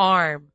arm.